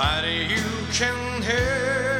but you can help.